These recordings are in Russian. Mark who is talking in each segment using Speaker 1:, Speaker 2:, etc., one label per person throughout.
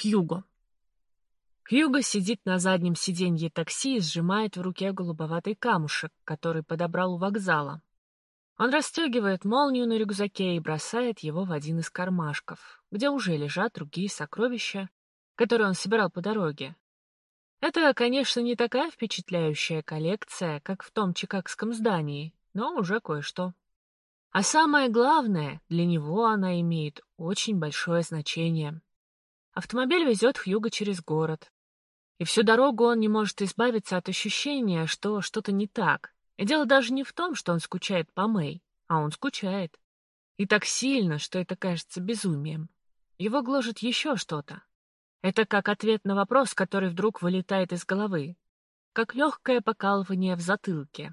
Speaker 1: Хьюго. Хьюго сидит на заднем сиденье такси и сжимает в руке голубоватый камушек, который подобрал у вокзала. Он расстегивает молнию на рюкзаке и бросает его в один из кармашков, где уже лежат другие сокровища, которые он собирал по дороге. Это, конечно, не такая впечатляющая коллекция, как в том чикагском здании, но уже кое-что. А самое главное, для него она имеет очень большое значение. Автомобиль везет Хьюга через город. И всю дорогу он не может избавиться от ощущения, что что-то не так. И дело даже не в том, что он скучает по Мэй, а он скучает. И так сильно, что это кажется безумием. Его гложет еще что-то. Это как ответ на вопрос, который вдруг вылетает из головы. Как легкое покалывание в затылке.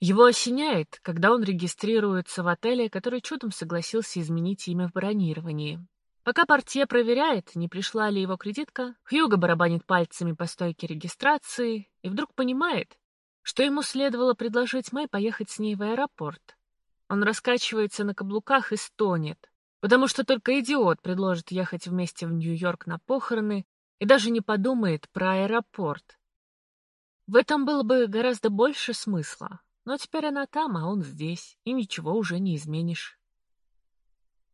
Speaker 1: Его осеняет, когда он регистрируется в отеле, который чудом согласился изменить имя в бронировании. Пока портье проверяет, не пришла ли его кредитка, Хьюго барабанит пальцами по стойке регистрации и вдруг понимает, что ему следовало предложить Мэй поехать с ней в аэропорт. Он раскачивается на каблуках и стонет, потому что только идиот предложит ехать вместе в Нью-Йорк на похороны и даже не подумает про аэропорт. В этом было бы гораздо больше смысла, но теперь она там, а он здесь, и ничего уже не изменишь.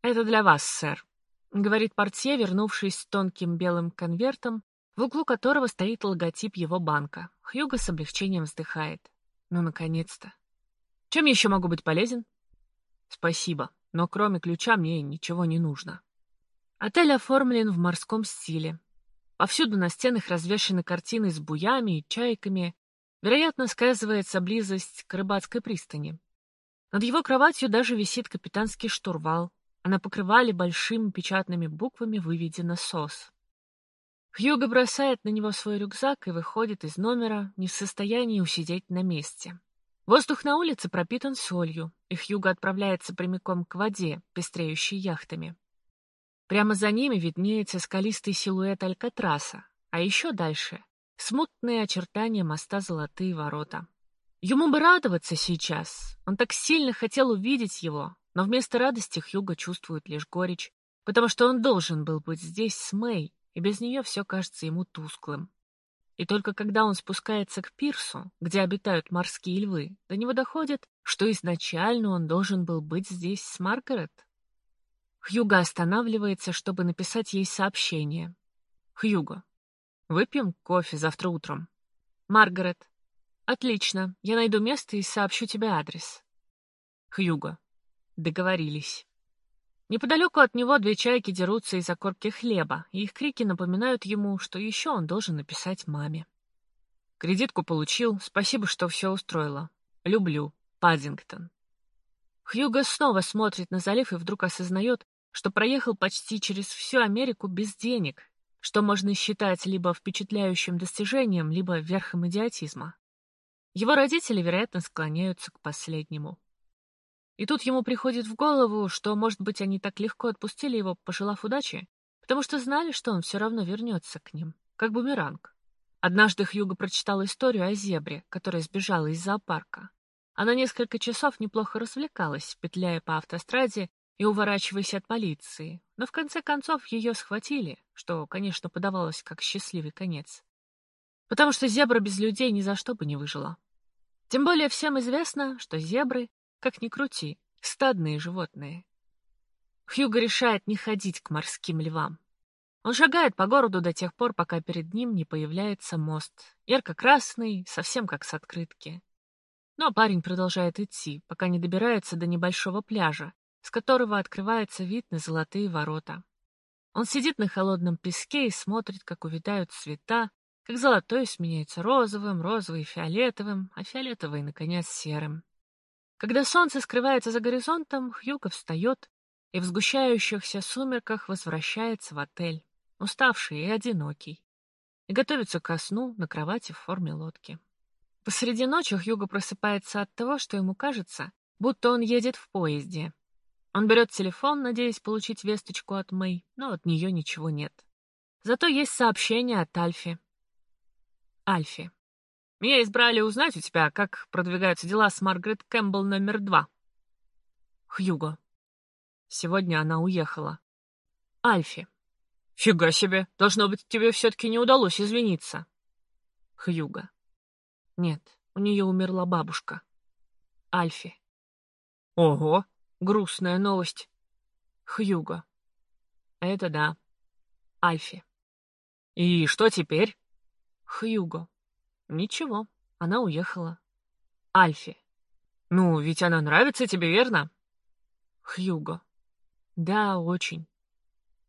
Speaker 1: «Это для вас, сэр», — говорит портье, вернувшись с тонким белым конвертом, в углу которого стоит логотип его банка. Хьюго с облегчением вздыхает. Ну, наконец-то. Чем еще могу быть полезен? Спасибо, но кроме ключа мне ничего не нужно. Отель оформлен в морском стиле. Повсюду на стенах развешаны картины с буями и чайками. Вероятно, сказывается близость к рыбацкой пристани. Над его кроватью даже висит капитанский штурвал, а на покрывале большими печатными буквами выведено «СОС». Хьюго бросает на него свой рюкзак и выходит из номера, не в состоянии усидеть на месте. Воздух на улице пропитан солью, и Хьюго отправляется прямиком к воде, пестреющей яхтами. Прямо за ними виднеется скалистый силуэт Алькатраса, а еще дальше — смутные очертания моста Золотые ворота. Ему бы радоваться сейчас, он так сильно хотел увидеть его, но вместо радости Хьюго чувствует лишь горечь, потому что он должен был быть здесь с Мэй, и без нее все кажется ему тусклым. И только когда он спускается к пирсу, где обитают морские львы, до него доходит, что изначально он должен был быть здесь с Маргарет. Хьюго останавливается, чтобы написать ей сообщение. «Хьюго, выпьем кофе завтра утром». «Маргарет, отлично, я найду место и сообщу тебе адрес». «Хьюго, Договорились. Неподалеку от него две чайки дерутся из-за корки хлеба, и их крики напоминают ему, что еще он должен написать маме. Кредитку получил, спасибо, что все устроила. Люблю. Паддингтон. Хьюго снова смотрит на залив и вдруг осознает, что проехал почти через всю Америку без денег, что можно считать либо впечатляющим достижением, либо верхом идиотизма. Его родители, вероятно, склоняются к последнему. И тут ему приходит в голову, что, может быть, они так легко отпустили его, пожелав удачи, потому что знали, что он все равно вернется к ним, как бумеранг. Однажды Хьюго прочитал историю о зебре, которая сбежала из зоопарка. Она несколько часов неплохо развлекалась, петляя по автостраде и уворачиваясь от полиции, но в конце концов ее схватили, что, конечно, подавалось как счастливый конец. Потому что зебра без людей ни за что бы не выжила. Тем более всем известно, что зебры как ни крути, стадные животные. Хьюго решает не ходить к морским львам. Он шагает по городу до тех пор, пока перед ним не появляется мост, ярко-красный, совсем как с открытки. Но парень продолжает идти, пока не добирается до небольшого пляжа, с которого открывается вид на золотые ворота. Он сидит на холодном песке и смотрит, как увядают цвета, как золотой сменяется розовым, розовый — фиолетовым, а фиолетовый, наконец, серым. Когда солнце скрывается за горизонтом, Хьюго встает и в сгущающихся сумерках возвращается в отель, уставший и одинокий, и готовится ко сну на кровати в форме лодки. Посреди ночи Хьюго просыпается от того, что ему кажется, будто он едет в поезде. Он берет телефон, надеясь получить весточку от Мэй, но от нее ничего нет. Зато есть сообщение от Альфи. Альфи. Меня избрали узнать у тебя, как продвигаются дела с Маргарет Кэмпбелл номер два. Хьюго. Сегодня она уехала. Альфи. Фига себе, должно быть, тебе все-таки не удалось извиниться. Хьюга. Нет, у нее умерла бабушка. Альфи. Ого, грустная новость. Хьюго. Это да. Альфи. И что теперь? Хьюго. Ничего, она уехала. Альфи. Ну, ведь она нравится тебе, верно? Хьюго. Да, очень.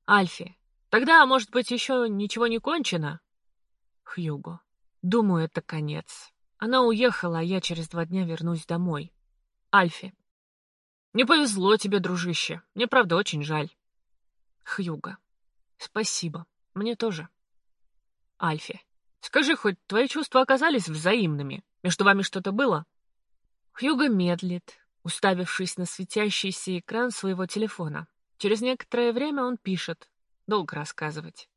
Speaker 1: Альфи. Тогда, может быть, еще ничего не кончено? Хьюго. Думаю, это конец. Она уехала, а я через два дня вернусь домой. Альфи. Не повезло тебе, дружище. Мне, правда, очень жаль. Хьюга. Спасибо. Мне тоже. Альфи. Скажи, хоть твои чувства оказались взаимными? Между вами что-то было? Хьюга медлит, уставившись на светящийся экран своего телефона. Через некоторое время он пишет. Долго рассказывать.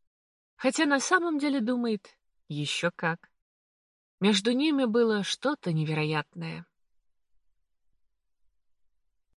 Speaker 1: Хотя на самом деле думает, еще как. Между ними было что-то невероятное.